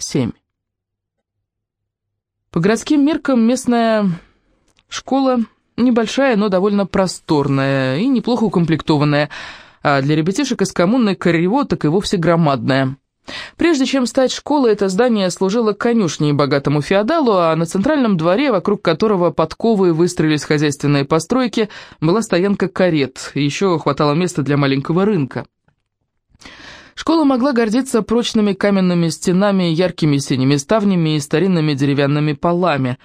7. По городским меркам местная школа небольшая, но довольно просторная и неплохо укомплектованная, а для ребятишек из коммуны Коррево так и вовсе громадная. Прежде чем стать школой, это здание служило конюшней богатому феодалу, а на центральном дворе, вокруг которого подковы выстроились хозяйственные постройки, была стоянка карет, еще хватало места для маленького рынка. Школа могла гордиться прочными каменными стенами, яркими синими ставнями и старинными деревянными полами.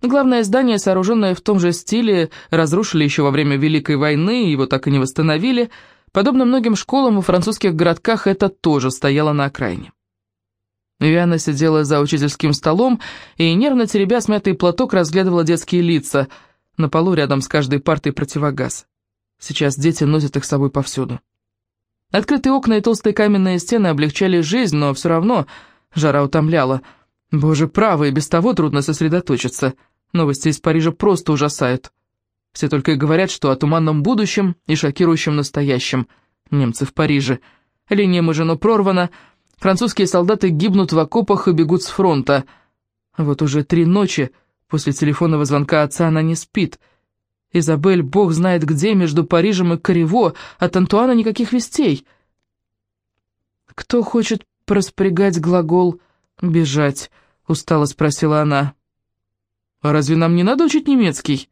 Главное здание, сооруженное в том же стиле, разрушили еще во время Великой войны, его так и не восстановили. Подобно многим школам во французских городках, это тоже стояло на окраине. Виана сидела за учительским столом и, нервно теребя смятый платок, разглядывала детские лица. На полу рядом с каждой партой противогаз. Сейчас дети носят их с собой повсюду. Открытые окна и толстые каменные стены облегчали жизнь, но все равно жара утомляла. Боже, право, и без того трудно сосредоточиться. Новости из Парижа просто ужасают. Все только и говорят, что о туманном будущем и шокирующем настоящем. Немцы в Париже. Линия Мажино прорвана, французские солдаты гибнут в окопах и бегут с фронта. Вот уже три ночи после телефонного звонка отца она не спит — Изабель, бог знает где, между Парижем и Корево, от Антуана никаких вестей. «Кто хочет проспрягать глагол «бежать»?» — устало спросила она. «А разве нам не надо учить немецкий?»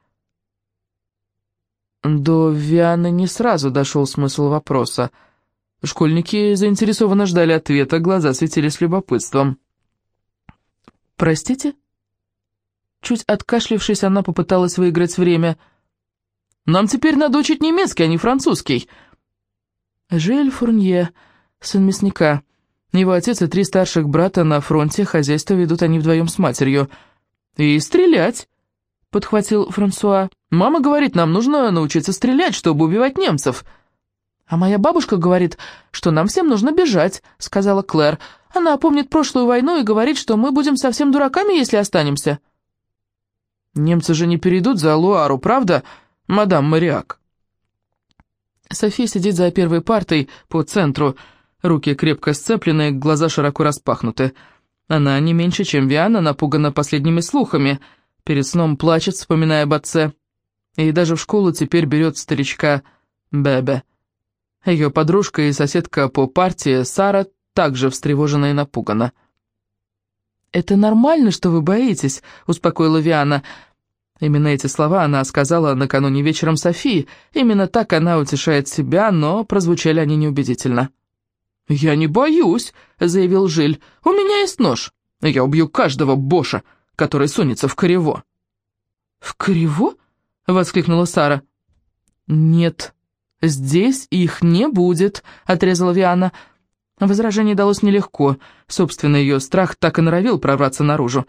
До Вианы не сразу дошел смысл вопроса. Школьники заинтересованно ждали ответа, глаза светились любопытством. «Простите?» Чуть откашлившись, она попыталась выиграть время — нам теперь надо учить немецкий, а не французский». Жиль Фурнье, сын мясника. Его отец и три старших брата на фронте, хозяйство ведут они вдвоем с матерью. «И стрелять», — подхватил Франсуа. «Мама говорит, нам нужно научиться стрелять, чтобы убивать немцев». «А моя бабушка говорит, что нам всем нужно бежать», — сказала Клэр. «Она помнит прошлую войну и говорит, что мы будем совсем дураками, если останемся». «Немцы же не перейдут за Луару, правда?» Мадам Мариак». София сидит за первой партой по центру, руки крепко сцеплены, глаза широко распахнуты. Она не меньше, чем Виана, напугана последними слухами, перед сном плачет, вспоминая об отце. И даже в школу теперь берет старичка Бебе. Ее подружка и соседка по партии Сара также встревожена и напугана. «Это нормально, что вы боитесь», — успокоила Виана. Именно эти слова она сказала накануне вечером Софии. Именно так она утешает себя, но прозвучали они неубедительно. «Я не боюсь», — заявил Жиль. «У меня есть нож. Я убью каждого боша, который сунется в корево». «В корево?» — воскликнула Сара. «Нет, здесь их не будет», — отрезала Виана. Возражение далось нелегко. Собственно, ее страх так и норовил прорваться наружу.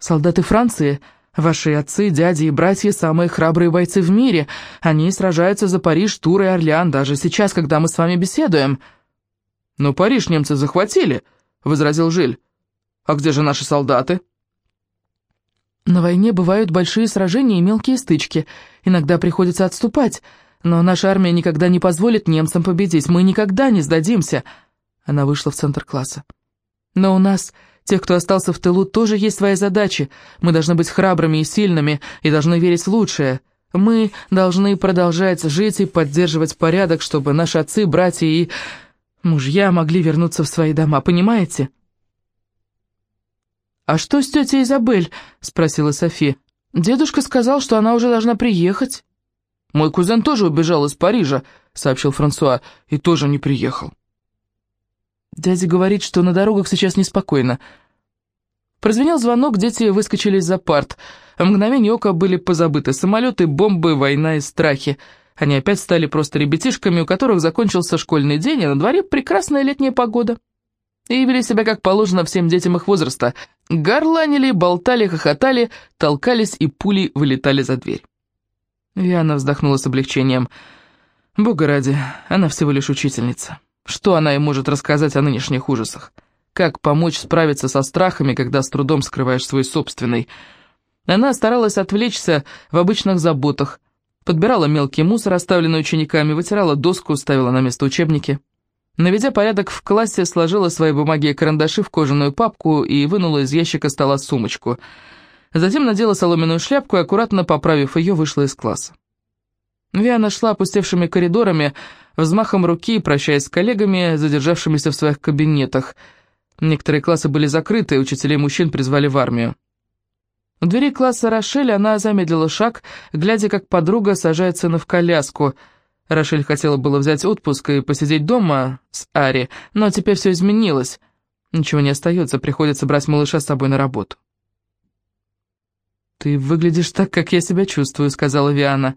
«Солдаты Франции...» Ваши отцы, дяди и братья – самые храбрые бойцы в мире. Они сражаются за Париж, Тур и Орлеан, даже сейчас, когда мы с вами беседуем». «Но Париж немцы захватили», – возразил Жиль. «А где же наши солдаты?» «На войне бывают большие сражения и мелкие стычки. Иногда приходится отступать, но наша армия никогда не позволит немцам победить. Мы никогда не сдадимся». Она вышла в центр класса. «Но у нас тех, кто остался в тылу, тоже есть свои задачи. Мы должны быть храбрыми и сильными, и должны верить в лучшее. Мы должны продолжать жить и поддерживать порядок, чтобы наши отцы, братья и мужья могли вернуться в свои дома, понимаете?» «А что с тетей Изабель?» — спросила Софи. «Дедушка сказал, что она уже должна приехать». «Мой кузен тоже убежал из Парижа», — сообщил Франсуа, — «и тоже не приехал». Дядя говорит, что на дорогах сейчас неспокойно. Прозвенел звонок, дети выскочили из-за парт. В мгновение ока были позабыты самолеты, бомбы, война и страхи. Они опять стали просто ребятишками, у которых закончился школьный день, а на дворе прекрасная летняя погода. И вели себя как положено всем детям их возраста. Горланили, болтали, хохотали, толкались и пули вылетали за дверь. Виана вздохнула с облегчением. Бога ради, она всего лишь учительница. Что она им может рассказать о нынешних ужасах? Как помочь справиться со страхами, когда с трудом скрываешь свой собственный? Она старалась отвлечься в обычных заботах. Подбирала мелкий мусор, оставленный учениками, вытирала доску, ставила на место учебники. Наведя порядок в классе, сложила свои бумаги и карандаши в кожаную папку и вынула из ящика стола сумочку. Затем надела соломенную шляпку и, аккуратно поправив ее, вышла из класса. Виана шла опустевшими коридорами, взмахом руки, прощаясь с коллегами, задержавшимися в своих кабинетах. Некоторые классы были закрыты, учителей мужчин призвали в армию. У двери класса Рошель она замедлила шаг, глядя, как подруга сажает сына в коляску — Рошель хотела было взять отпуск и посидеть дома с Ари, но теперь все изменилось. Ничего не остается, приходится брать малыша с собой на работу. «Ты выглядишь так, как я себя чувствую», — сказала Виана.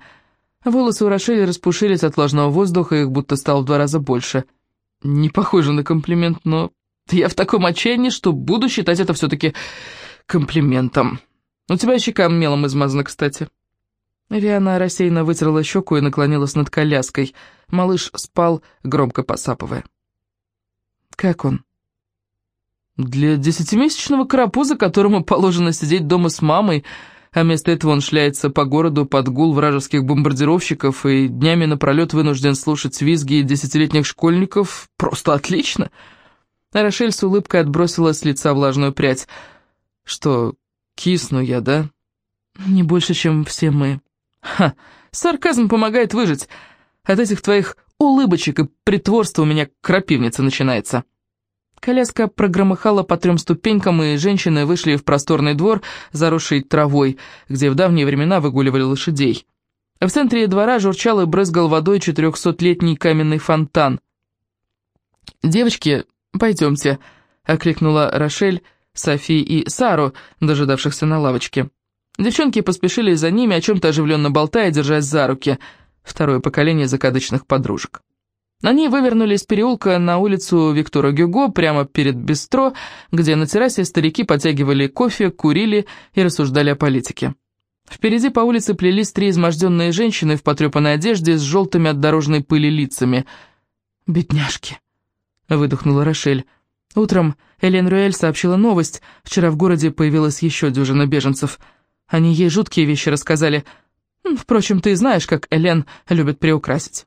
Волосы у Рошели распушились от влажного воздуха, их будто стало в два раза больше. Не похоже на комплимент, но я в таком отчаянии, что буду считать это все-таки комплиментом. У тебя щека мелом измазана, кстати. Виана рассеянно вытерла щеку и наклонилась над коляской. Малыш спал, громко посапывая. «Как он?» «Для десятимесячного карапуза, которому положено сидеть дома с мамой, а вместо этого он шляется по городу под гул вражеских бомбардировщиков и днями напролет вынужден слушать визги десятилетних школьников, просто отлично!» Рошель с улыбкой отбросила с лица влажную прядь. «Что, кисну я, да?» «Не больше, чем все мы», Ха, сарказм помогает выжить. От этих твоих улыбочек и притворства у меня крапивница начинается. Коляска прогромыхала по трем ступенькам, и женщины вышли в просторный двор, заросший травой, где в давние времена выгуливали лошадей. В центре двора журчал и брызгал водой четырехсотлетний каменный фонтан. «Девочки, пойдемте», — окликнула Рошель, Софи и Сару, дожидавшихся на лавочке. Девчонки поспешили за ними, о чем-то оживленно болтая, держась за руки. Второе поколение закадычных подружек. Они вывернули из переулка на улицу Виктора Гюго, прямо перед бистро, где на террасе старики подтягивали кофе, курили и рассуждали о политике. Впереди по улице плелись три изможденные женщины в потрепанной одежде с желтыми от дорожной пыли лицами. «Бедняжки!» — выдохнула Рошель. Утром Элен Руэль сообщила новость. Вчера в городе появилась еще дюжина беженцев — они ей жуткие вещи рассказали. Впрочем, ты знаешь, как Элен любит приукрасить.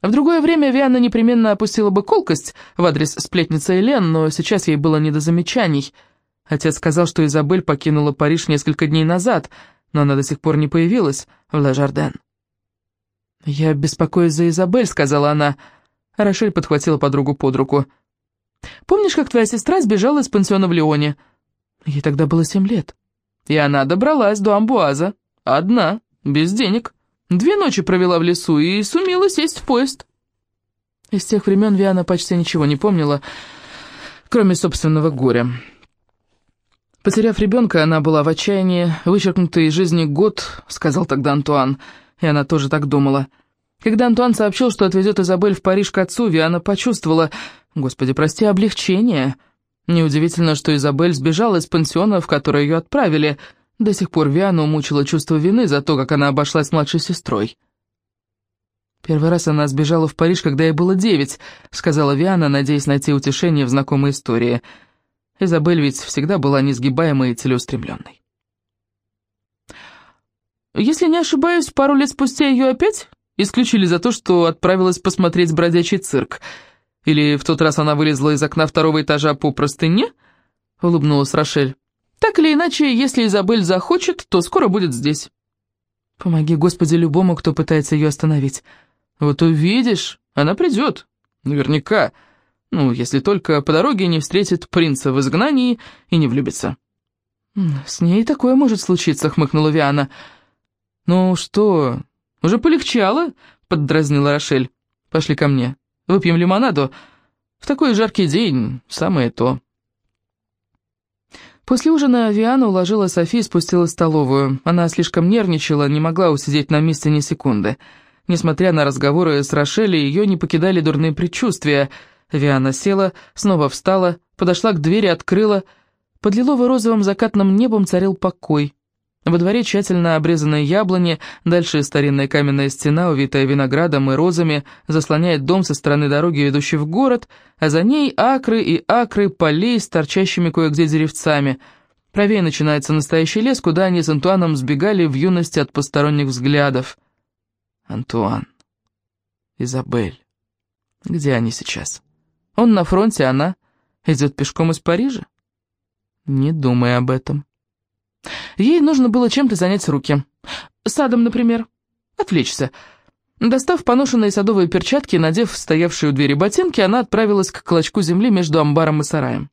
В другое время Виана непременно опустила бы колкость в адрес сплетницы Элен, но сейчас ей было не до замечаний. Отец сказал, что Изабель покинула Париж несколько дней назад, но она до сих пор не появилась в Ла Жарден. «Я беспокоюсь за Изабель», — сказала она. Рошель подхватила подругу под руку. «Помнишь, как твоя сестра сбежала из пансиона в Лионе?» Ей тогда было семь лет. И она добралась до Амбуаза. Одна, без денег. Две ночи провела в лесу и сумела сесть в поезд. Из тех времен Виана почти ничего не помнила, кроме собственного горя. Потеряв ребенка, она была в отчаянии. «Вычеркнутый из жизни год», — сказал тогда Антуан, и она тоже так думала. Когда Антуан сообщил, что отвезет Изабель в Париж к отцу, Виана почувствовала, господи, прости, облегчение — Неудивительно, что Изабель сбежала из пансиона, в который ее отправили. До сих пор Виану мучило чувство вины за то, как она обошлась с младшей сестрой. «Первый раз она сбежала в Париж, когда ей было девять», — сказала Виана, надеясь найти утешение в знакомой истории. Изабель ведь всегда была несгибаемой и целеустремленной. «Если не ошибаюсь, пару лет спустя ее опять исключили за то, что отправилась посмотреть бродячий цирк», или в тот раз она вылезла из окна второго этажа по простыне?» — улыбнулась Рошель. «Так или иначе, если Изабель захочет, то скоро будет здесь». «Помоги, Господи, любому, кто пытается ее остановить». «Вот увидишь, она придет. Наверняка. Ну, если только по дороге не встретит принца в изгнании и не влюбится». «С ней такое может случиться», — хмыкнула Виана. «Ну что, уже полегчало?» — поддразнила Рошель. «Пошли ко мне». Выпьем лимонаду. В такой жаркий день самое то». После ужина Виана уложила Софи и спустилась в столовую. Она слишком нервничала, не могла усидеть на месте ни секунды. Несмотря на разговоры с Рошелли, ее не покидали дурные предчувствия. Виана села, снова встала, подошла к двери, открыла. Под лилово-розовым закатным небом царил покой. Во дворе тщательно обрезанные яблони, дальше старинная каменная стена, увитая виноградом и розами, заслоняет дом со стороны дороги, ведущей в город, а за ней акры и акры полей с торчащими кое-где деревцами. Правее начинается настоящий лес, куда они с Антуаном сбегали в юности от посторонних взглядов. Антуан. Изабель. Где они сейчас? Он на фронте, она идет пешком из Парижа? Не думай об этом. Ей нужно было чем-то занять руки. Садом, например. Отвлечься. Достав поношенные садовые перчатки и надев стоявшие у двери ботинки, она отправилась к клочку земли между амбаром и сараем.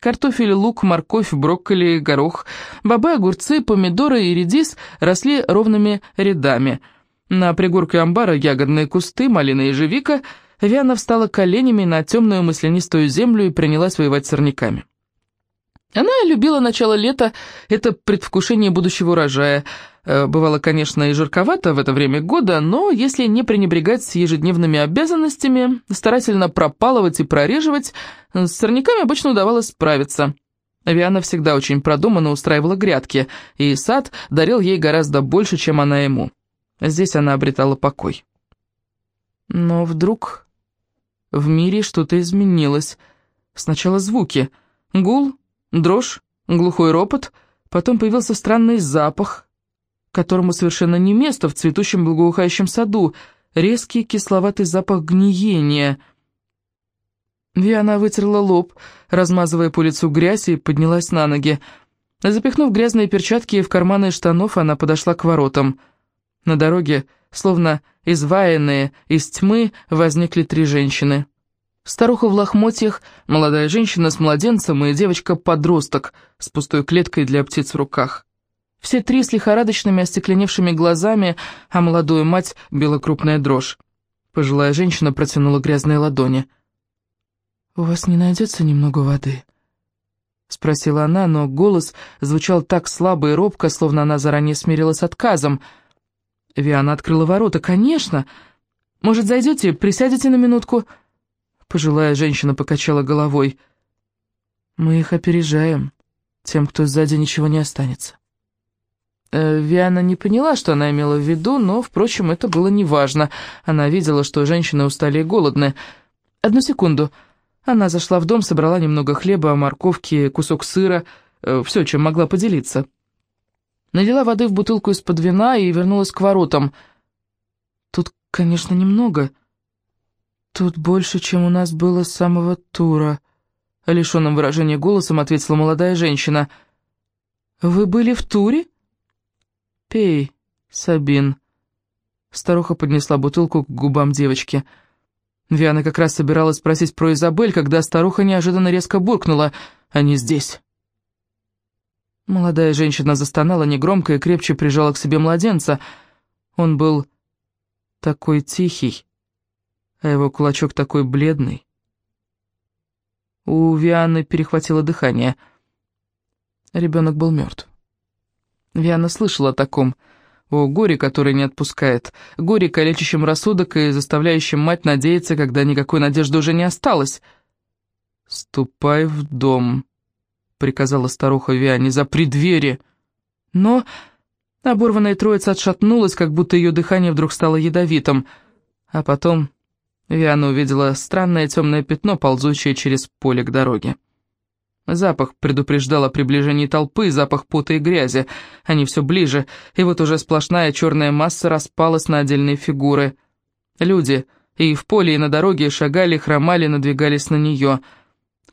Картофель, лук, морковь, брокколи, горох, бобы, огурцы, помидоры и редис росли ровными рядами. На пригорке амбара ягодные кусты, малина и ежевика. Виана встала коленями на темную маслянистую землю и принялась воевать с сорняками. Она любила начало лета, это предвкушение будущего урожая. Э, бывало, конечно, и жарковато в это время года, но если не пренебрегать ежедневными обязанностями, старательно пропалывать и прореживать, с сорняками обычно удавалось справиться. Виана всегда очень продуманно устраивала грядки, и сад дарил ей гораздо больше, чем она ему. Здесь она обретала покой. Но вдруг в мире что-то изменилось. Сначала звуки. Гул, Дрожь, глухой ропот, потом появился странный запах, которому совершенно не место в цветущем благоухающем саду, резкий кисловатый запах гниения. Виана вытерла лоб, размазывая по лицу грязь, и поднялась на ноги. Запихнув грязные перчатки в карманы штанов, она подошла к воротам. На дороге, словно изваянные из тьмы, возникли три женщины. Старуха в лохмотьях, молодая женщина с младенцем и девочка-подросток с пустой клеткой для птиц в руках. Все три с лихорадочными остекленевшими глазами, а молодую мать била крупная дрожь. Пожилая женщина протянула грязные ладони. «У вас не найдется немного воды?» Спросила она, но голос звучал так слабо и робко, словно она заранее смирилась с отказом. Виана открыла ворота. «Конечно! Может, зайдете, присядете на минутку?» Пожилая женщина покачала головой. «Мы их опережаем. Тем, кто сзади, ничего не останется». Э, Виана не поняла, что она имела в виду, но, впрочем, это было неважно. Она видела, что женщины устали и голодны. «Одну секунду». Она зашла в дом, собрала немного хлеба, морковки, кусок сыра, э, все, чем могла поделиться. Налила воды в бутылку из-под вина и вернулась к воротам. «Тут, конечно, немного», «Тут больше, чем у нас было с самого тура», — лишенным выражения голосом ответила молодая женщина. «Вы были в туре?» «Пей, Сабин». Старуха поднесла бутылку к губам девочки. Виана как раз собиралась спросить про Изабель, когда старуха неожиданно резко буркнула «Они здесь». Молодая женщина застонала негромко и крепче прижала к себе младенца. Он был такой тихий а его кулачок такой бледный. У Вианы перехватило дыхание. Ребенок был мертв. Виана слышала о таком, о горе, которое не отпускает, горе, калечащем рассудок и заставляющем мать надеяться, когда никакой надежды уже не осталось. «Ступай в дом», — приказала старуха Виане, — «запри двери». Но оборванная троица отшатнулась, как будто ее дыхание вдруг стало ядовитым, а потом Виана увидела странное темное пятно, ползущее через поле к дороге. Запах предупреждал о приближении толпы, запах пота и грязи. Они все ближе, и вот уже сплошная черная масса распалась на отдельные фигуры. Люди и в поле, и на дороге шагали, хромали, надвигались на нее.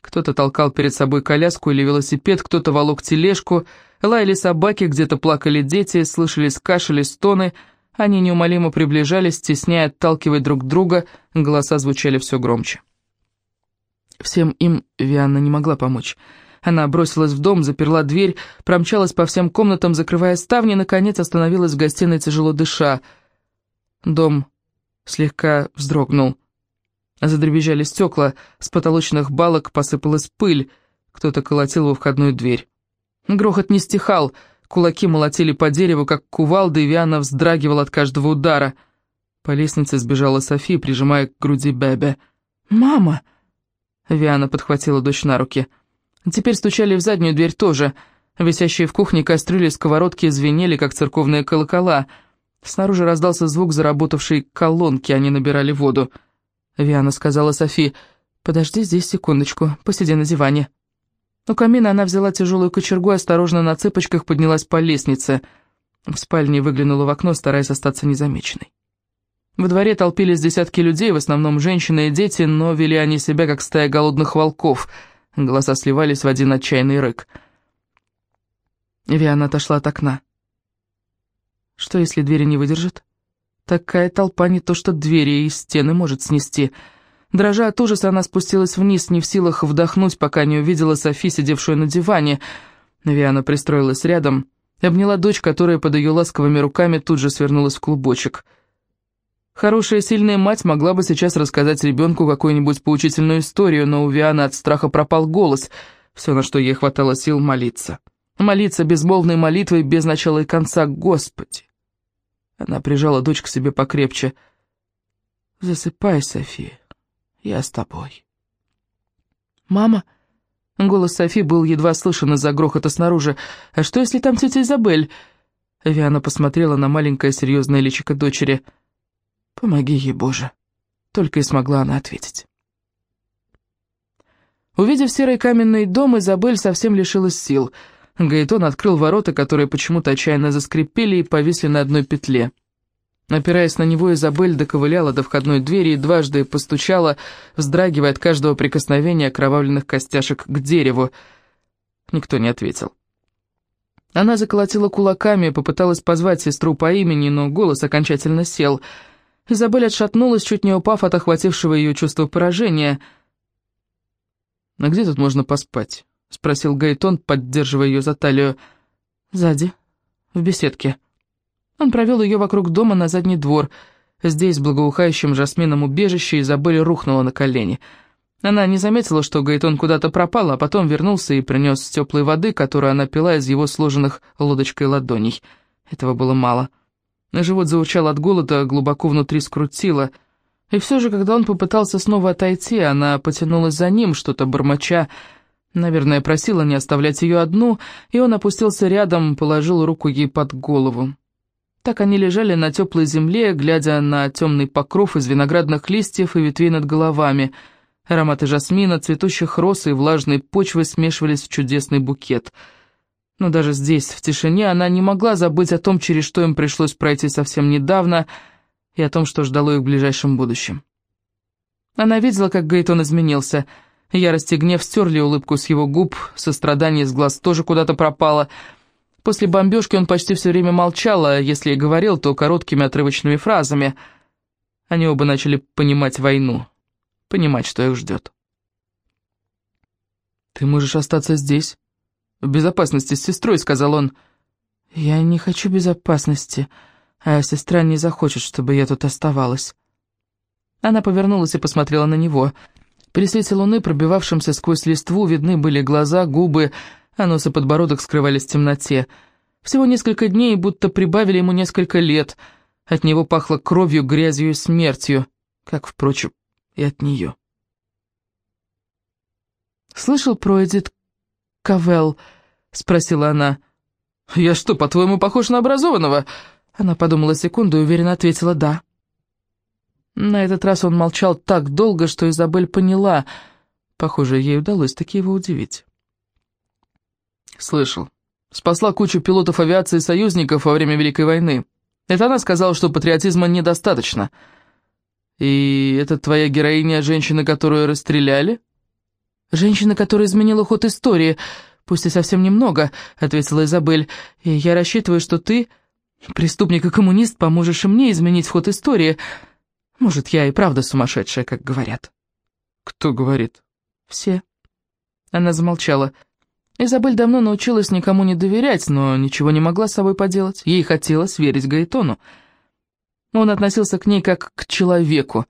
Кто-то толкал перед собой коляску или велосипед, кто-то волок тележку, лаяли собаки, где-то плакали дети, слышались кашель и стоны — они неумолимо приближались, стесняя, отталкивая друг друга, голоса звучали все громче. Всем им Вианна не могла помочь. Она бросилась в дом, заперла дверь, промчалась по всем комнатам, закрывая ставни, наконец остановилась в гостиной, тяжело дыша. Дом слегка вздрогнул. Задребезжали стекла, с потолочных балок посыпалась пыль, кто-то колотил во входную дверь. Грохот не стихал, — Кулаки молотили по дереву, как кувалды, и Виана вздрагивал от каждого удара. По лестнице сбежала София, прижимая к груди Бебе. «Мама!» Виана подхватила дочь на руки. Теперь стучали в заднюю дверь тоже. Висящие в кухне кастрюли сковородки звенели, как церковные колокола. Снаружи раздался звук заработавшей колонки, они набирали воду. Виана сказала Софи, «Подожди здесь секундочку, посиди на диване». У камина она взяла тяжелую кочергу и осторожно на цыпочках поднялась по лестнице. В спальне выглянула в окно, стараясь остаться незамеченной. Во дворе толпились десятки людей, в основном женщины и дети, но вели они себя, как стая голодных волков. Голоса сливались в один отчаянный рык. Виана отошла от окна. Что, если двери не выдержат? Такая толпа не то что двери и стены может снести. Дрожа от ужаса, она спустилась вниз, не в силах вдохнуть, пока не увидела Софи, сидевшую на диване. Виана пристроилась рядом, обняла дочь, которая под ее ласковыми руками тут же свернулась в клубочек — Хорошая сильная мать могла бы сейчас рассказать ребенку какую-нибудь поучительную историю, но у Вианы от страха пропал голос, все, на что ей хватало сил, молиться. Молиться безмолвной молитвой без начала и конца, Господи! Она прижала дочь к себе покрепче. «Засыпай, София, я с тобой». «Мама?» Голос Софи был едва слышен из-за грохота снаружи. «А что, если там тетя Изабель?» Виана посмотрела на маленькое серьезное личико дочери. «Помоги «Помоги ей, Боже!» Только и смогла она ответить. Увидев серый каменный дом, Изабель совсем лишилась сил. Гаэтон открыл ворота, которые почему-то отчаянно заскрипели и повисли на одной петле. Опираясь на него, Изабель доковыляла до входной двери и дважды постучала, вздрагивая от каждого прикосновения окровавленных костяшек к дереву. Никто не ответил. Она заколотила кулаками, попыталась позвать сестру по имени, но голос окончательно сел — Изабель отшатнулась, чуть не упав от охватившего ее чувства поражения. «А где тут можно поспать?» — спросил Гайтон, поддерживая ее за талию. «Сзади, в беседке». Он провел ее вокруг дома на задний двор. Здесь, в благоухающем жасмином убежище, Изабель рухнула на колени. Она не заметила, что Гайтон куда-то пропал, а потом вернулся и принес теплой воды, которую она пила из его сложенных лодочкой ладоней. Этого было мало. Живот заурчал от голода, глубоко внутри скрутило. И все же, когда он попытался снова отойти, она потянулась за ним, что-то бормоча. Наверное, просила не оставлять ее одну, и он опустился рядом, положил руку ей под голову. Так они лежали на теплой земле, глядя на темный покров из виноградных листьев и ветвей над головами. Ароматы жасмина, цветущих роз и влажной почвы смешивались в чудесный букет — но даже здесь, в тишине, она не могла забыть о том, через что им пришлось пройти совсем недавно, и о том, что ждало их в ближайшем будущем. Она видела, как Гейтон изменился. Ярость и гнев стерли улыбку с его губ, сострадание с глаз тоже куда-то пропало. После бомбежки он почти все время молчал, а если и говорил, то короткими отрывочными фразами. Они оба начали понимать войну, понимать, что их ждет. «Ты можешь остаться здесь», «В безопасности с сестрой», — сказал он. «Я не хочу безопасности, а сестра не захочет, чтобы я тут оставалась». Она повернулась и посмотрела на него. При свете луны, пробивавшемся сквозь листву, видны были глаза, губы, а нос и подбородок скрывались в темноте. Всего несколько дней, будто прибавили ему несколько лет. От него пахло кровью, грязью и смертью, как, впрочем, и от нее. «Слышал про Эдит Кавелл?» — спросила она. «Я что, по-твоему, похож на образованного?» Она подумала секунду и уверенно ответила «да». На этот раз он молчал так долго, что Изабель поняла. Похоже, ей удалось таки его удивить. «Слышал. Спасла кучу пилотов авиации союзников во время Великой войны. Это она сказала, что патриотизма недостаточно. И это твоя героиня, женщина, которую расстреляли?» «Женщина, которая изменила ход истории, пусть и совсем немного», — ответила Изабель. «И я рассчитываю, что ты, преступник и коммунист, поможешь и мне изменить ход истории. Может, я и правда сумасшедшая, как говорят». «Кто говорит?» «Все». Она замолчала. Изабель давно научилась никому не доверять, но ничего не могла с собой поделать. Ей хотелось верить Гаэтону. Он относился к ней как к человеку.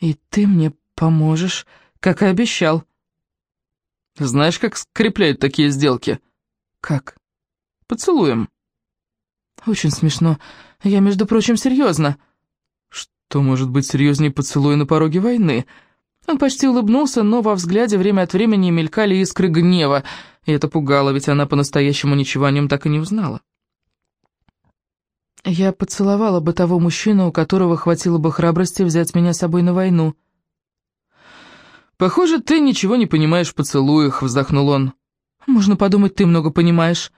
«И ты мне поможешь?» как и обещал. Знаешь, как скрепляют такие сделки? Как? Поцелуем. Очень смешно. Я, между прочим, серьезно. Что может быть серьезнее поцелуя на пороге войны? Он почти улыбнулся, но во взгляде время от времени мелькали искры гнева, и это пугало, ведь она по-настоящему ничего о нем так и не узнала. Я поцеловала бы того мужчину, у которого хватило бы храбрости взять меня с собой на войну. «Похоже, ты ничего не понимаешь в поцелуях», — вздохнул он. «Можно подумать, ты много понимаешь».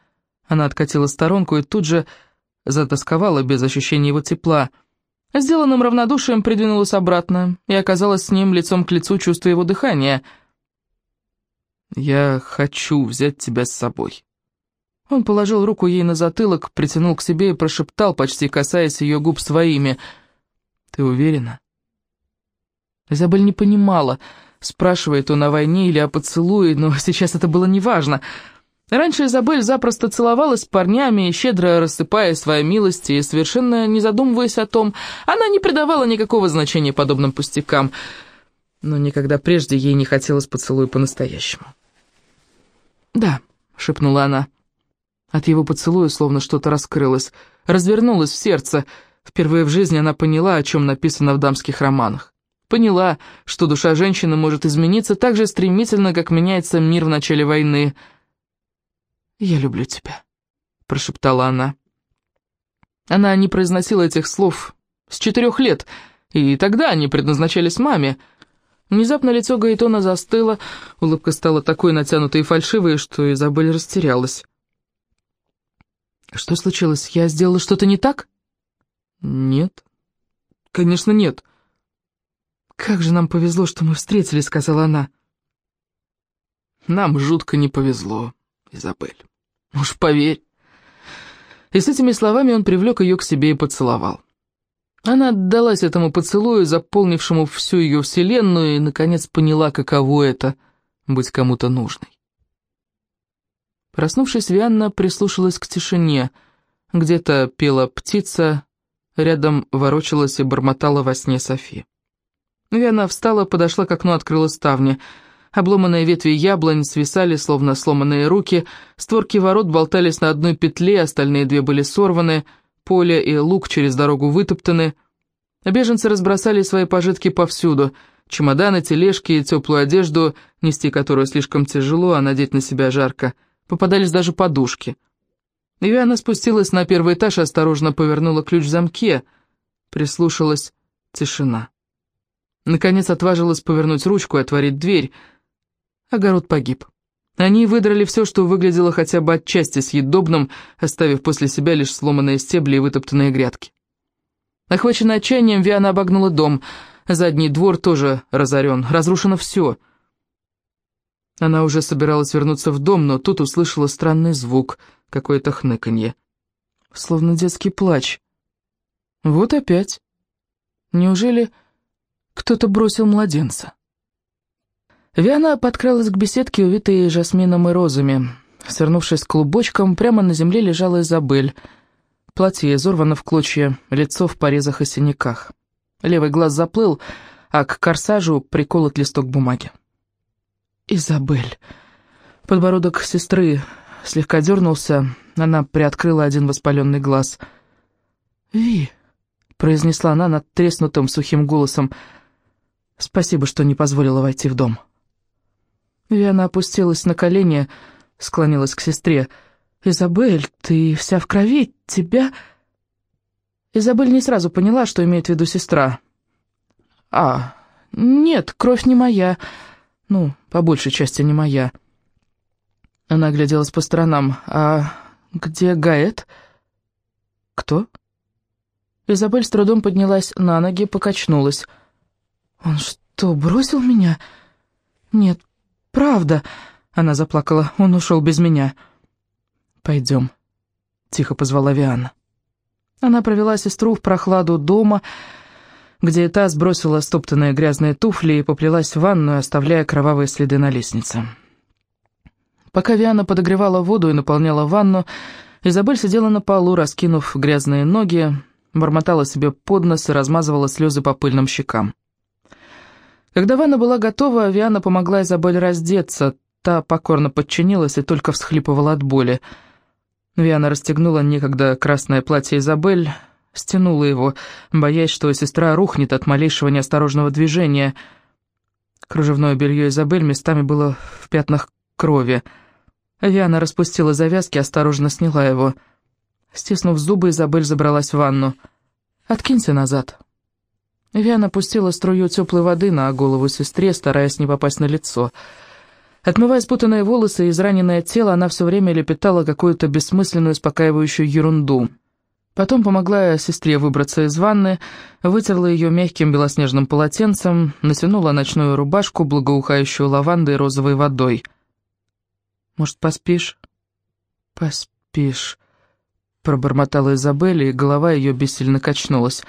Она откатила сторонку и тут же затасковала без ощущения его тепла. Сделанным равнодушием придвинулась обратно и оказалась с ним лицом к лицу, чувствуя его дыхание. «Я хочу взять тебя с собой». Он положил руку ей на затылок, притянул к себе и прошептал, почти касаясь ее губ своими. «Ты уверена?» Изабель не понимала, спрашивает он о войне или о поцелуе, но сейчас это было неважно. Раньше Изабель запросто целовалась с парнями, щедро рассыпая свои милости и совершенно не задумываясь о том, она не придавала никакого значения подобным пустякам, но никогда прежде ей не хотелось поцелуя по-настоящему. «Да», — шепнула она, — от его поцелуя словно что-то раскрылось, развернулось в сердце. Впервые в жизни она поняла, о чем написано в дамских романах. Поняла, что душа женщины может измениться так же стремительно, как меняется мир в начале войны. «Я люблю тебя», — прошептала она. Она не произносила этих слов с четырех лет, и тогда они предназначались маме. Внезапно лицо Гаэтона застыло, улыбка стала такой натянутой и фальшивой, что Изабель растерялась. «Что случилось? Я сделала что-то не так?» «Нет. Конечно, нет». «Как же нам повезло, что мы встретились», — сказала она. «Нам жутко не повезло, Изабель. Уж поверь». И с этими словами он привлек ее к себе и поцеловал. Она отдалась этому поцелую, заполнившему всю ее вселенную, и, наконец, поняла, каково это — быть кому-то нужной. Проснувшись, Вианна прислушалась к тишине. Где-то пела птица, рядом ворочалась и бормотала во сне Софи. Вианна встала, подошла к окну, открыла ставни. Обломанные ветви яблонь свисали, словно сломанные руки, створки ворот болтались на одной петле, остальные две были сорваны, поле и лук через дорогу вытоптаны. Беженцы разбросали свои пожитки повсюду — чемоданы, тележки, теплую одежду, нести которую слишком тяжело, а надеть на себя жарко — Попадались даже подушки. Ивиана спустилась на первый этаж и осторожно повернула ключ в замке. Прислушалась тишина. Наконец отважилась повернуть ручку и отворить дверь. Огород погиб. Они выдрали все, что выглядело хотя бы отчасти съедобным, оставив после себя лишь сломанные стебли и вытоптанные грядки. Охваченная отчаянием, Виана обогнула дом. Задний двор тоже разорен, разрушено все — она уже собиралась вернуться в дом, но тут услышала странный звук, какое-то хныканье. Словно детский плач. Вот опять. Неужели кто-то бросил младенца? Виана подкралась к беседке, увитой жасмином и розами. Свернувшись клубочком, прямо на земле лежала Изабель. Платье изорвано в клочья, лицо в порезах и синяках. Левый глаз заплыл, а к корсажу приколот листок бумаги. «Изабель». Подбородок сестры слегка дернулся, она приоткрыла один воспаленный глаз. «Ви», — произнесла она над треснутым сухим голосом, — «спасибо, что не позволила войти в дом». Виана опустилась на колени, склонилась к сестре. «Изабель, ты вся в крови, тебя...» Изабель не сразу поняла, что имеет в виду сестра. «А, нет, кровь не моя», ну, по большей части не моя. Она огляделась по сторонам. «А где Гаэт?» «Кто?» Изабель с трудом поднялась на ноги, покачнулась. «Он что, бросил меня?» «Нет, правда!» Она заплакала. «Он ушел без меня». «Пойдем», — тихо позвала Виана. Она провела сестру в прохладу дома, где та сбросила стоптанные грязные туфли и поплелась в ванную, оставляя кровавые следы на лестнице. Пока Виана подогревала воду и наполняла ванну, Изабель сидела на полу, раскинув грязные ноги, бормотала себе под нос и размазывала слезы по пыльным щекам. Когда ванна была готова, Виана помогла Изабель раздеться, та покорно подчинилась и только всхлипывала от боли. Виана расстегнула некогда красное платье Изабель, стянула его, боясь, что сестра рухнет от малейшего неосторожного движения. Кружевное белье Изабель местами было в пятнах крови. Виана распустила завязки, осторожно сняла его. Стиснув зубы, Изабель забралась в ванну. «Откинься назад». Виана пустила струю теплой воды на голову сестре, стараясь не попасть на лицо. Отмывая спутанные волосы и израненное тело, она все время лепетала какую-то бессмысленную успокаивающую ерунду — Потом помогла сестре выбраться из ванны, вытерла ее мягким белоснежным полотенцем, натянула ночную рубашку, благоухающую лавандой и розовой водой. «Может, поспишь?» «Поспишь», — пробормотала Изабель, и голова ее бессильно качнулась.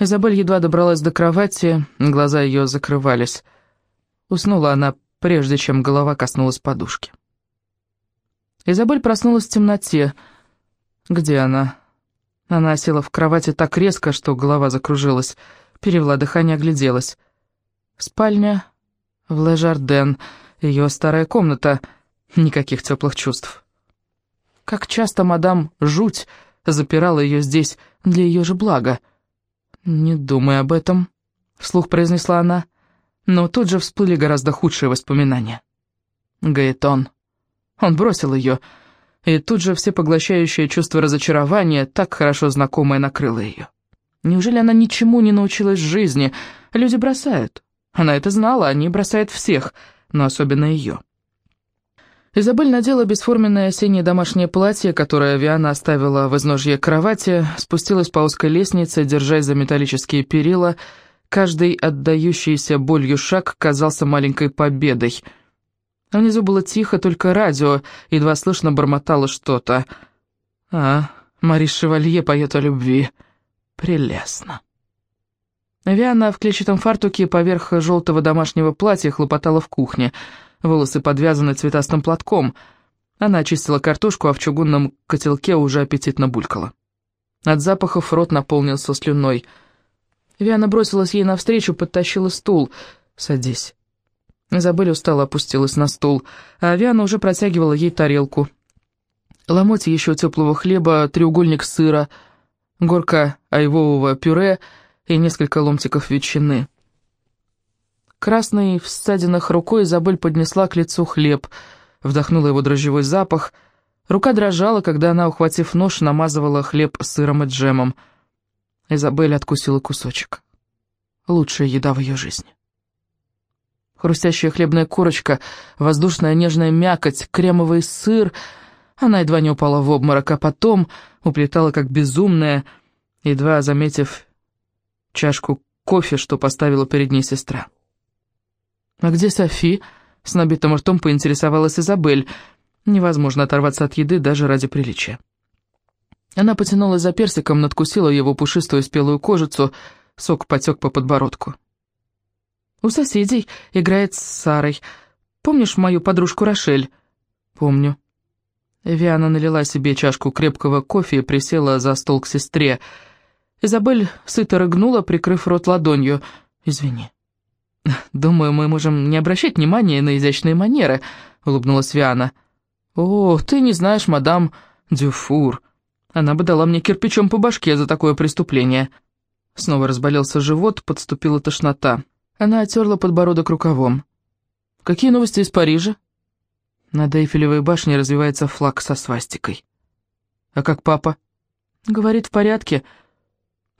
Изабель едва добралась до кровати, глаза ее закрывались. Уснула она, прежде чем голова коснулась подушки. Изабель проснулась в темноте. Где она? Она села в кровати так резко, что голова закружилась. Перевела дыхание, огляделась. Спальня в Лежарден, ее старая комната. Никаких теплых чувств. Как часто мадам Жуть запирала ее здесь для ее же блага. «Не думай об этом», — вслух произнесла она. Но тут же всплыли гораздо худшие воспоминания. Гаэтон. Он бросил ее, — и тут же всепоглощающее чувство разочарования, так хорошо знакомое, накрыло ее. Неужели она ничему не научилась в жизни? Люди бросают. Она это знала, они бросают всех, но особенно ее. Изабель надела бесформенное осеннее домашнее платье, которое Виана оставила в изножье кровати, спустилась по узкой лестнице, держась за металлические перила. Каждый отдающийся болью шаг казался маленькой победой — а внизу было тихо, только радио едва слышно бормотало что-то. А, Марис Шевалье поет о любви. Прелестно. Виана в клетчатом фартуке поверх желтого домашнего платья хлопотала в кухне. Волосы подвязаны цветастым платком. Она очистила картошку, а в чугунном котелке уже аппетитно булькала. От запахов рот наполнился слюной. Виана бросилась ей навстречу, подтащила стул. «Садись». Изабель устало опустилась на стул, а Авиана уже протягивала ей тарелку. Ломоть еще теплого хлеба, треугольник сыра, горка айвового пюре и несколько ломтиков ветчины. Красной в ссадинах рукой Изабель поднесла к лицу хлеб, вдохнула его дрожжевой запах. Рука дрожала, когда она, ухватив нож, намазывала хлеб сыром и джемом. Изабель откусила кусочек. Лучшая еда в ее жизни. Хрустящая хлебная корочка, воздушная нежная мякоть, кремовый сыр. Она едва не упала в обморок, а потом уплетала как безумная, едва заметив чашку кофе, что поставила перед ней сестра. «А где Софи?» — с набитым ртом поинтересовалась Изабель. Невозможно оторваться от еды даже ради приличия. Она потянулась за персиком, надкусила его пушистую спелую кожицу, сок потек по подбородку. У соседей играет с Сарой. Помнишь мою подружку Рошель?» «Помню». Виана налила себе чашку крепкого кофе и присела за стол к сестре. Изабель сыто рыгнула, прикрыв рот ладонью. «Извини». «Думаю, мы можем не обращать внимания на изящные манеры», — улыбнулась Виана. «О, ты не знаешь, мадам Дюфур. Она бы дала мне кирпичом по башке за такое преступление». Снова разболелся живот, подступила тошнота. Она отерла подбородок рукавом. «Какие новости из Парижа?» Над Эйфелевой башней развивается флаг со свастикой. «А как папа?» «Говорит, в порядке».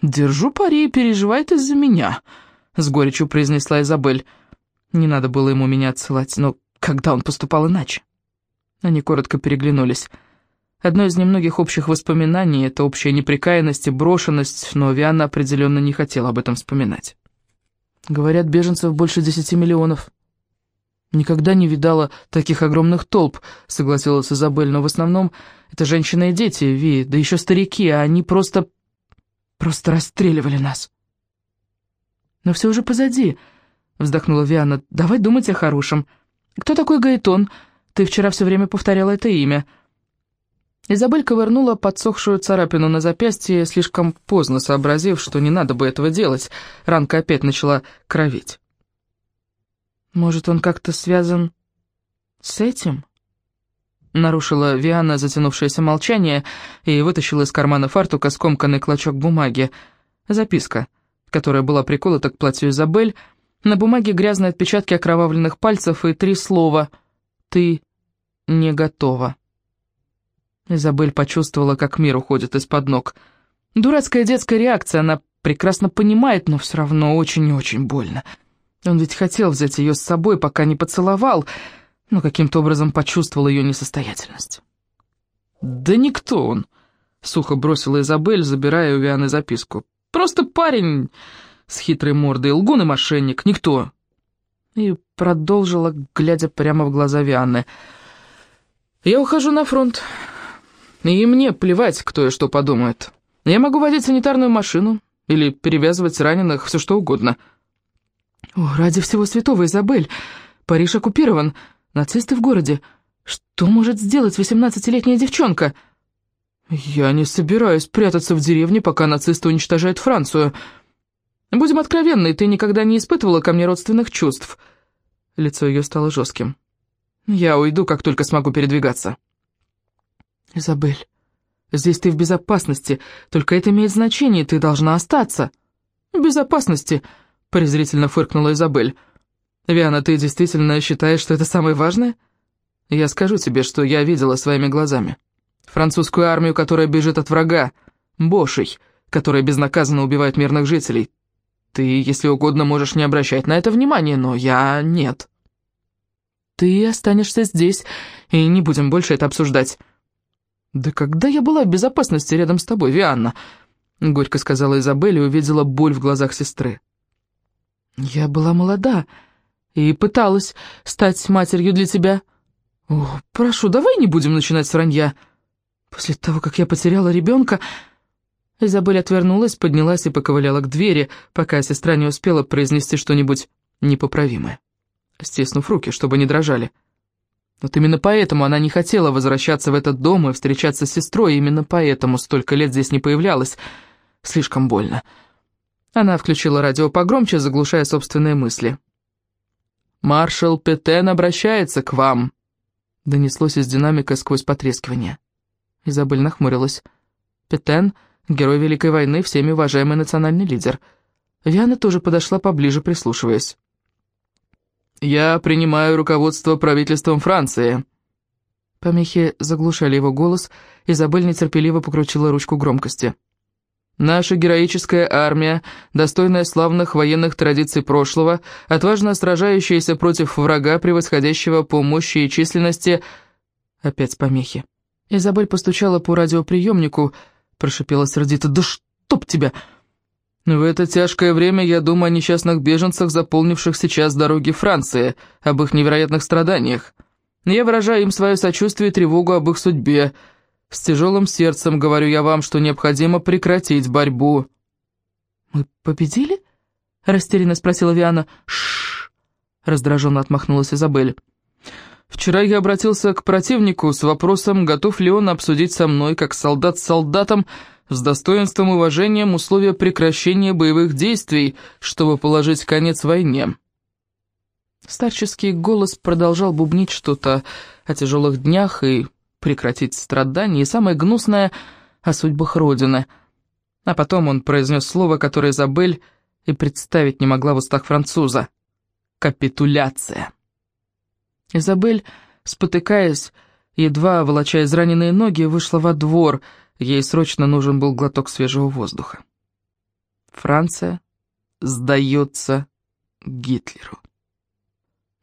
«Держу пари переживает из-за меня», — с горечью произнесла Изабель. Не надо было ему меня отсылать, но когда он поступал иначе? Они коротко переглянулись. Одно из немногих общих воспоминаний — это общая неприкаянность и брошенность, но Виана определенно не хотела об этом вспоминать. Говорят, беженцев больше десяти миллионов. Никогда не видала таких огромных толп, согласилась Изабель, но в основном это женщины и дети, Ви, да еще старики, а они просто... просто расстреливали нас. Но все уже позади, вздохнула Виана. Давай думать о хорошем. Кто такой Гаэтон? Ты вчера все время повторяла это имя. Изабель ковырнула подсохшую царапину на запястье, слишком поздно сообразив, что не надо бы этого делать. Ранка опять начала кровить. «Может, он как-то связан с этим?» Нарушила Виана затянувшееся молчание и вытащила из кармана фартука скомканный клочок бумаги. Записка, которая была приколота к платью Изабель. На бумаге грязные отпечатки окровавленных пальцев и три слова «Ты не готова». Изабель почувствовала, как мир уходит из-под ног. Дурацкая детская реакция, она прекрасно понимает, но все равно очень и очень больно. Он ведь хотел взять ее с собой, пока не поцеловал, но каким-то образом почувствовал ее несостоятельность. «Да никто он!» — сухо бросила Изабель, забирая у Вианы записку. «Просто парень с хитрой мордой, лгун и мошенник, никто». И продолжила, глядя прямо в глаза Вианны. «Я ухожу на фронт, и мне плевать, кто и что подумает. Я могу водить санитарную машину или перевязывать раненых, все что угодно». «О, ради всего святого, Изабель! Париж оккупирован, нацисты в городе. Что может сделать восемнадцатилетняя девчонка?» «Я не собираюсь прятаться в деревне, пока нацисты уничтожают Францию. Будем откровенны, ты никогда не испытывала ко мне родственных чувств». Лицо ее стало жестким. «Я уйду, как только смогу передвигаться». «Изабель, здесь ты в безопасности, только это имеет значение, ты должна остаться». «В безопасности», — презрительно фыркнула Изабель. «Виана, ты действительно считаешь, что это самое важное?» «Я скажу тебе, что я видела своими глазами» французскую армию, которая бежит от врага, Бошей, которая безнаказанно убивает мирных жителей. Ты, если угодно, можешь не обращать на это внимания, но я нет. Ты останешься здесь, и не будем больше это обсуждать. Да когда я была в безопасности рядом с тобой, Вианна? Горько сказала Изабель и увидела боль в глазах сестры. Я была молода и пыталась стать матерью для тебя. О, прошу, давай не будем начинать с вранья. После того, как я потеряла ребенка... Изабель отвернулась, поднялась и поковыляла к двери, пока сестра не успела произнести что-нибудь непоправимое, стиснув руки, чтобы не дрожали. Вот именно поэтому она не хотела возвращаться в этот дом и встречаться с сестрой, именно поэтому столько лет здесь не появлялась. Слишком больно. Она включила радио погромче, заглушая собственные мысли. «Маршал Петен обращается к вам», — донеслось из динамика сквозь потрескивание. Изабель нахмурилась. Петен — герой Великой войны, всеми уважаемый национальный лидер. Виана тоже подошла поближе, прислушиваясь. «Я принимаю руководство правительством Франции». Помехи заглушали его голос, Изабель нетерпеливо покрутила ручку громкости. «Наша героическая армия, достойная славных военных традиций прошлого, отважно сражающаяся против врага, превосходящего по мощи и численности...» Опять помехи. Изабель постучала по радиоприемнику, прошипела сердито. «Да чтоб тебя!» «В это тяжкое время я думаю о несчастных беженцах, заполнивших сейчас дороги Франции, об их невероятных страданиях. Я выражаю им свое сочувствие и тревогу об их судьбе. С тяжелым сердцем говорю я вам, что необходимо прекратить борьбу». «Мы победили?» — растерянно спросила Виана. «Ш-ш-ш!» раздраженно отмахнулась Изабель. Вчера я обратился к противнику с вопросом, готов ли он обсудить со мной, как солдат с солдатом, с достоинством и уважением условия прекращения боевых действий, чтобы положить конец войне. Старческий голос продолжал бубнить что-то о тяжелых днях и прекратить страдания, и самое гнусное — о судьбах Родины. А потом он произнес слово, которое Изабель и представить не могла в устах француза — «капитуляция». Изабель, спотыкаясь, едва волоча израненные ноги, вышла во двор. Ей срочно нужен был глоток свежего воздуха. Франция сдается Гитлеру.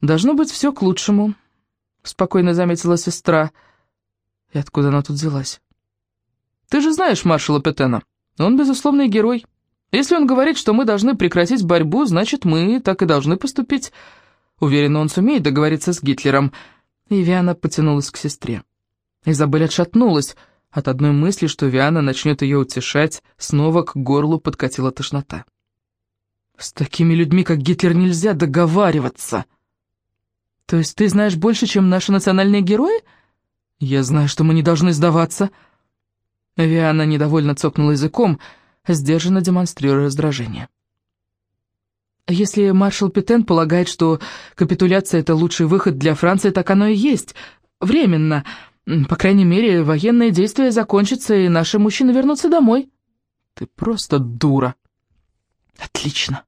«Должно быть все к лучшему», — спокойно заметила сестра. И откуда она тут взялась? «Ты же знаешь маршала Петена. Он безусловный герой. Если он говорит, что мы должны прекратить борьбу, значит, мы так и должны поступить». Уверена, он сумеет договориться с Гитлером. И Виана потянулась к сестре. Изабель отшатнулась. От одной мысли, что Виана начнет ее утешать, снова к горлу подкатила тошнота. «С такими людьми, как Гитлер, нельзя договариваться!» «То есть ты знаешь больше, чем наши национальные герои?» «Я знаю, что мы не должны сдаваться!» Виана недовольно цокнула языком, сдержанно демонстрируя раздражение. Если маршал Петен полагает, что капитуляция — это лучший выход для Франции, так оно и есть. Временно. По крайней мере, военные действия закончатся, и наши мужчины вернутся домой. Ты просто дура. Отлично.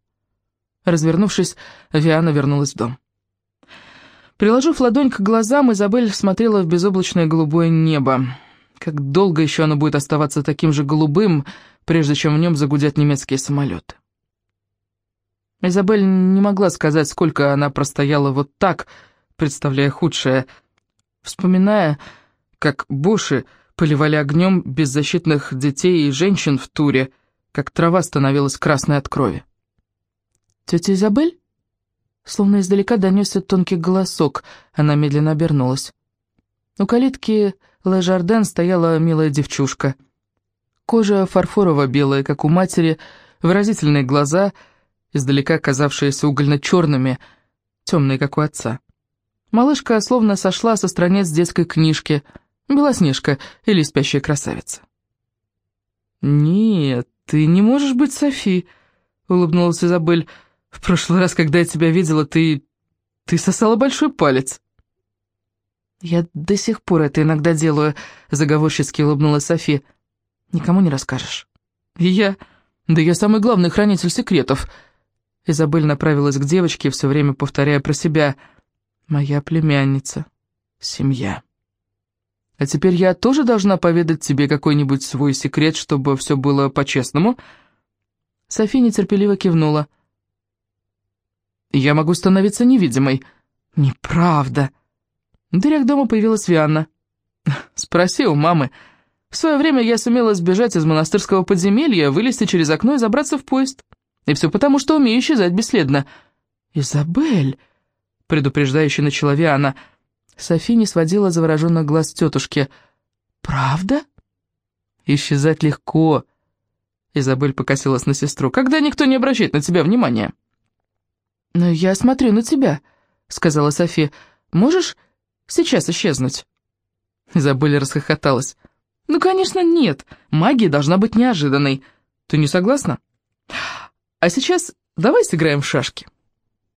Развернувшись, Виана вернулась в дом. Приложив ладонь к глазам, Изабель смотрела в безоблачное голубое небо. Как долго еще оно будет оставаться таким же голубым, прежде чем в нем загудят немецкие самолеты? Изабель не могла сказать, сколько она простояла вот так, представляя худшее, вспоминая, как Буши поливали огнем беззащитных детей и женщин в туре, как трава становилась красной от крови. «Тетя Изабель?» Словно издалека донесся тонкий голосок, она медленно обернулась. У калитки Ле Жарден стояла милая девчушка. Кожа фарфорово-белая, как у матери, выразительные глаза, издалека казавшиеся угольно-черными, темные, как у отца. Малышка словно сошла со страниц детской книжки «Белоснежка» или «Спящая красавица». «Нет, ты не можешь быть Софи», — улыбнулась Изабель. «В прошлый раз, когда я тебя видела, ты... ты сосала большой палец». «Я до сих пор это иногда делаю», — заговорчески улыбнулась Софи. «Никому не расскажешь». «Я? Да я самый главный хранитель секретов». Изабель направилась к девочке, все время повторяя про себя — Моя племянница. Семья. А теперь я тоже должна поведать тебе какой-нибудь свой секрет, чтобы все было по-честному?» София нетерпеливо кивнула. «Я могу становиться невидимой». «Неправда». В дверях дома появилась Вианна. «Спроси у мамы. В свое время я сумела сбежать из монастырского подземелья, вылезти через окно и забраться в поезд. И все потому, что умею исчезать бесследно». «Изабель!» предупреждающе начала Виана. Софи не сводила завороженных глаз тетушки. «Правда?» «Исчезать легко», — Изабель покосилась на сестру, «когда никто не обращает на тебя внимания». «Но я смотрю на тебя», — сказала Софи. «Можешь сейчас исчезнуть?» Изабель расхохоталась. «Ну, конечно, нет. Магия должна быть неожиданной. Ты не согласна? А сейчас давай сыграем в шашки».